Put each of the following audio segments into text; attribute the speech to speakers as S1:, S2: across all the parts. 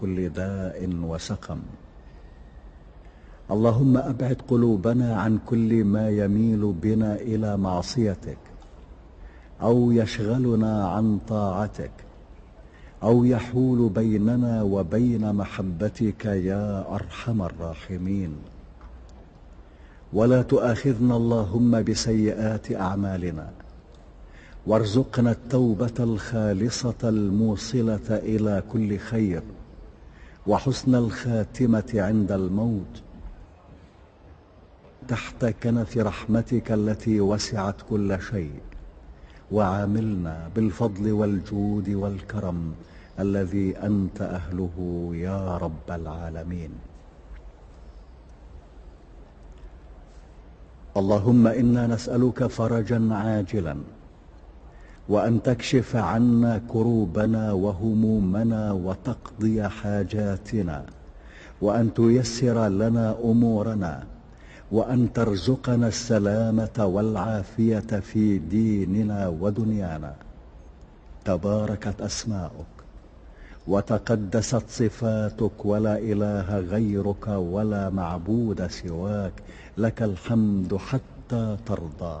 S1: كل داء وسقم. اللهم أبعد قلوبنا عن كل ما يميل بنا إلى معصيتك أو يشغلنا عن طاعتك أو يحول بيننا وبين محبتك يا أرحم الراحمين. ولا تؤاخذنا اللهم بسيئات أعمالنا وارزقنا التوبة الخالصة الموصلة إلى كل خير. وحسن الخاتمة عند الموت. تحت كنف رحمتك التي وسعت كل شيء وعاملنا بالفضل والجود والكرم الذي أنت أهله يا رب العالمين. اللهم إنا نسألك فرجا عاجلا وأن تكشف عنا كروبنا وهمومنا وتقضي حاجاتنا وأن تيسر لنا أمورنا وأن ترزقنا السلامة والعافية في ديننا ودنيانا. تباركت أسماؤك وتقدست صفاتك ولا إله غيرك ولا معبود سواك لك الحمد حتى ترضى.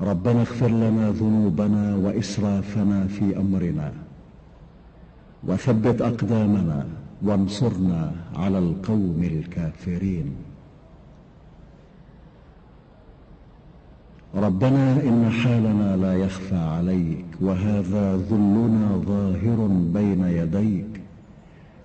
S1: ربنا اغفر لنا ذنوبنا وإسرافنا في أمرنا وثبت أقدامنا وانصرنا على القوم الكافرين. ربنا إن حالنا لا يخفى عليك وهذا ذلنا ظاهر بين يديك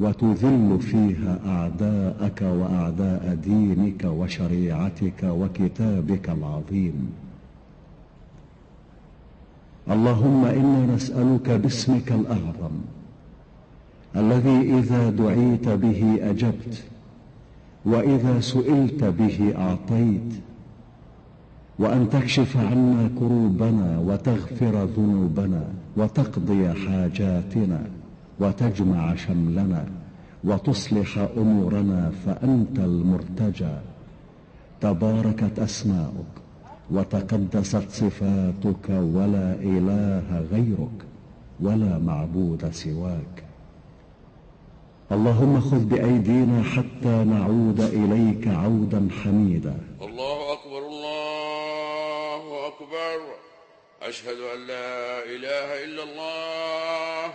S1: وتذل فيها أعداءك وأعداء دينك وشريعتك وكتابك العظيم. اللهم إنا نسألك باسمك الأعظم الذي إذا دعيت به أجبت وإذا سئلت به أعطيت وأن تكشف عنا كروبنا وتغفر ذنوبنا وتقضي حاجاتنا. وتجمع شملنا وتصلح أمورنا فأنت المرتجى. تباركت أسماؤك وتقدست صفاتك ولا إله غيرك ولا معبود سواك. اللهم خذ بأيدينا حتى نعود إليك عودا حميدا.
S2: الله أكبر الله أكبر. أشهد أن لا إله إلا الله.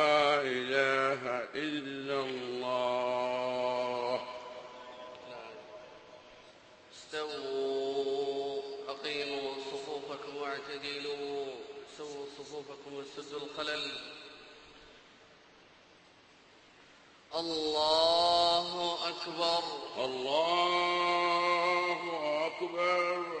S3: واعتدلوا سووا صفوفكم واسدوا الخلل. الله أكبر.
S2: الله أكبر.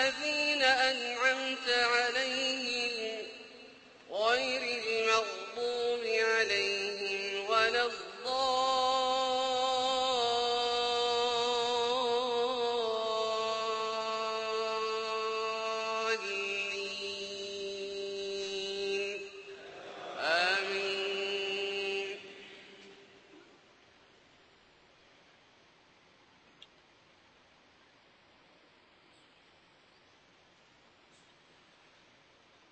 S3: الذين أنعمت عليهم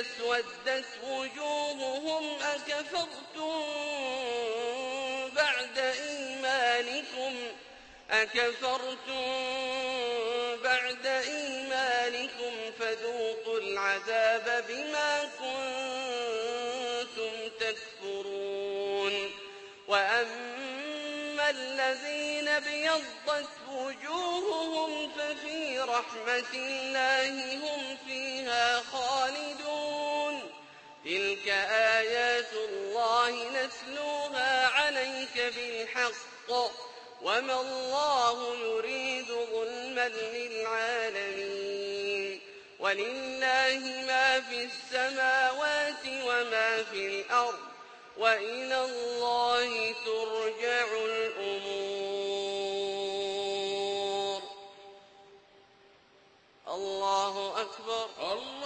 S3: اسودت وجوههم أكفرتم بعد إيمانكم أكفرتم بعد إيمانكم فذوقوا العذاب بما كنتم تكفرون وأما الذين بيضت وجوههم ففي رحمة الله هم فيها خالدون. تلك آيات الله نتلوها عليك بالحق. وما الله يريد ظلما للعالمين. ولله ما في السماوات وما في الأرض. وإلى الله ترجع الأمور. أكبر.
S2: الله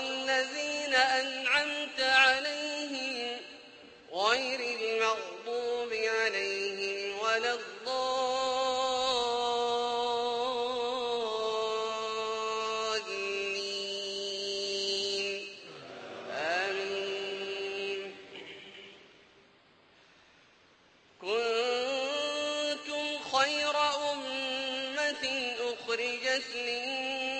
S3: الذين أنعمت عليهم غير المغضوب عليهم ولا الضالين. آمين. كنتم خير أمة أخرجت للناس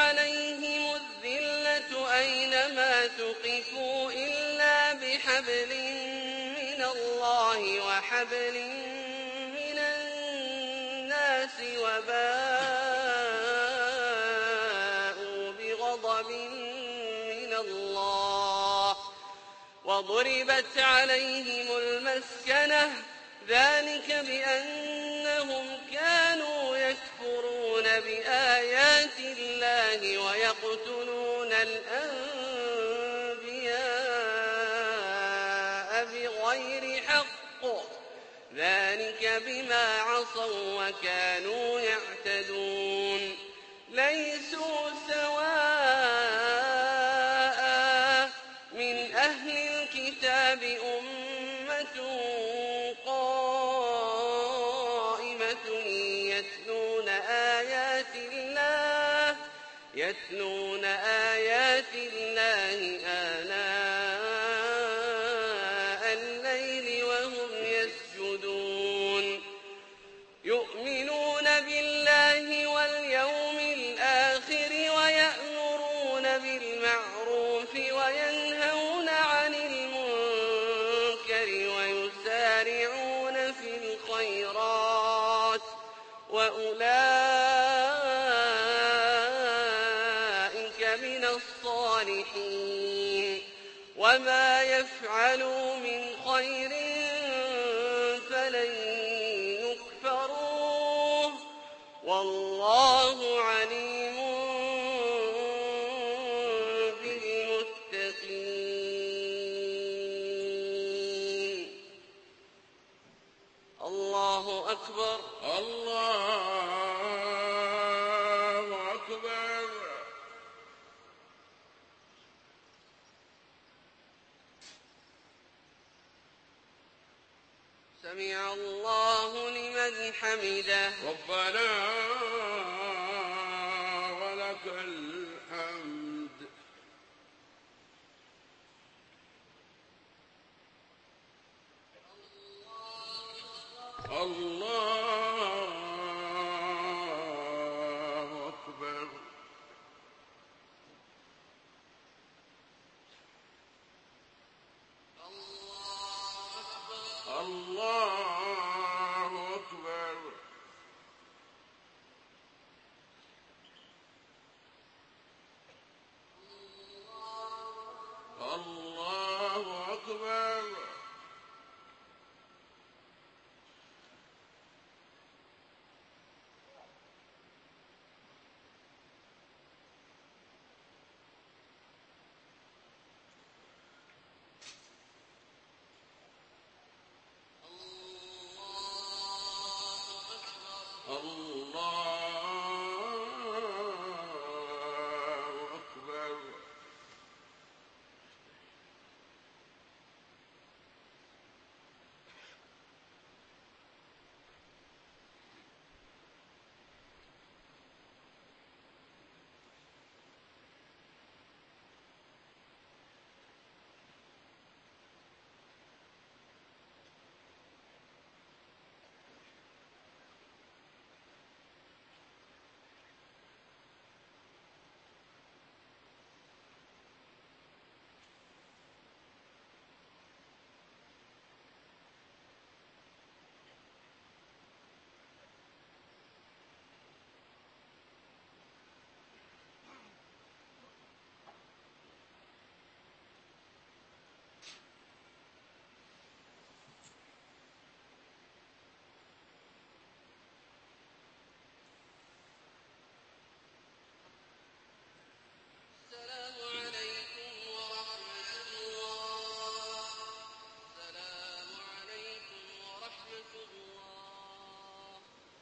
S3: عليهم الذلة أينما ثقفوا إلا بحبل من الله وحبل من الناس وباءوا بغضب من الله وضربت عليهم المسكنة ذلك يكفرون بآيات الله ويقتلون الأنبياء بغير حق. ذلك بما عصوا وكانوا يعتدون. وما يفعلوا حمده
S2: ربنا